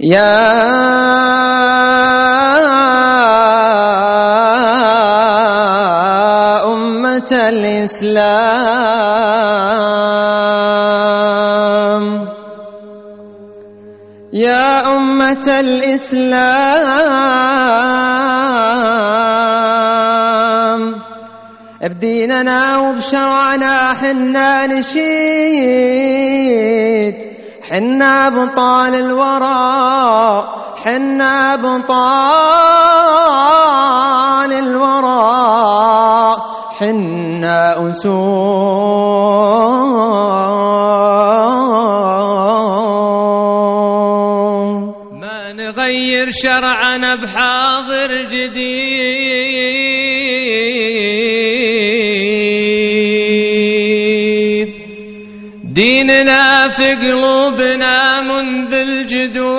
يا أمة الإسلام. يا أمة الإسلام. بديننا وبشرعنا حنا نشيد. حنا ابطال الورى حنا ابطال الورى. حنا أسود. ما نغير شرعنا بحاضر جديد. ديننا في قلوبنا منذ الجدود.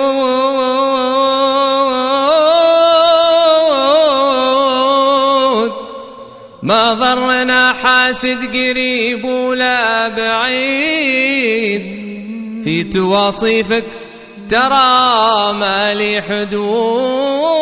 ما ضرنا حاسد قريب ولا بعيد. في تواصيفك ترى ما لي حدود.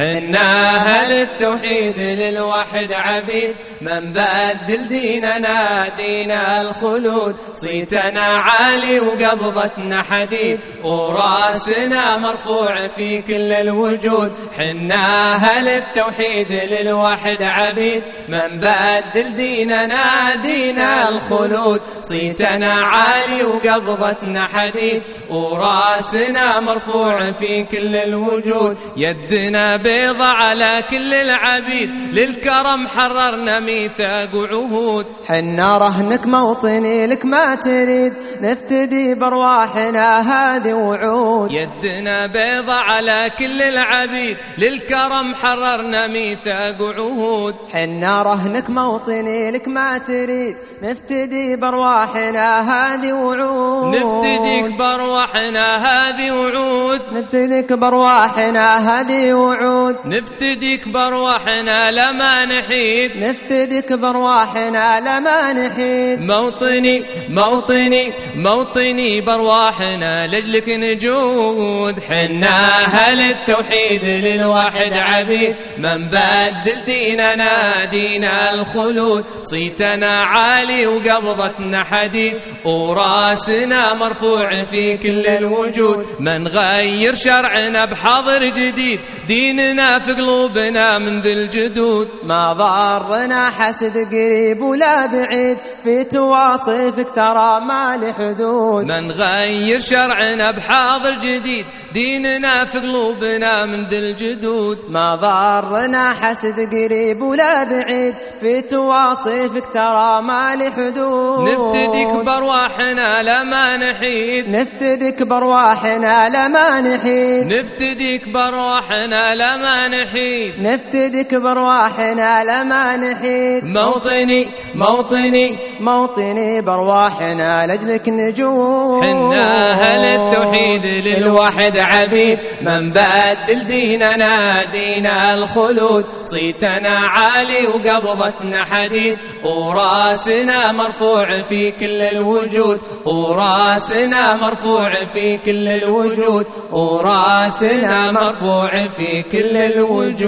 حنا أهل التوحيد للوحد عبيد. من بدل ديننا دين الخلود. صيتنا عالي وقبضتنا حديد. وراسنا مرفوع في كل الوجود. حنا أهل التوحيد للوحد عبيد. من بدل ديننا دين الخلود. صيتنا عالي وقبضتنا حديد. وراسنا مرفوع في كل الوجود. يدنا بيضة على كل العبيد للكرم حررنا ميثاق وعهود حنا رهنك موطني لك ما تريد. نفتدي برواحنا هذه وعود. يدنا بيضة على كل العبيد للكرم حررنا ميثاق وعهود حنا رهنك موطني لك ما تريد. نفتدي برواحنا هذه وعود. نفتديك بارواحنا هذه وعود. نفتديك برواحنا هذه وعود. نفتديك بارواحنا لما نحيد. نفتديك برواحنا لما نحيد. موطني موطني موطني برواحنا لجلك نجود. حنا أهل التوحيد للواحد عبيد. من بدل ديننا دين الخلود. صيتنا عالي وقبضتنا حديد. وراسنا مرفوع في كل الوجود. من غير شرعنا بحظر جديد. ديننا في قلوبنا من ذي الجدود. ما ضرنا حسد قريب ولا بعيد. في تواصفك ترى ما له حدود من غير شرعنا بحاضر جديد. ديننا في قلوبنا من ذي الجدود. ما ضرنا حسد قريب ولا بعيد. في تواصفك ترى ما له حدود نفتديك بارواحنا لما نحيد. نفتدك برواحنا لما نحيد. نفتديك بارواحنا لما نحيد. نفتدك برواحنا لما نحيد. موطني موطني. موطني برواحنا لجلك نجوم حنا أهل التوحيد للواحد عبيد من بدل ديننا دين الخلود. صيتنا عالي وقبضتنا حديد. وراسنا مرفوع في كل الوجود. وراسنا مرفوع في كل الوجود. وراسنا مرفوع في كل الوجود.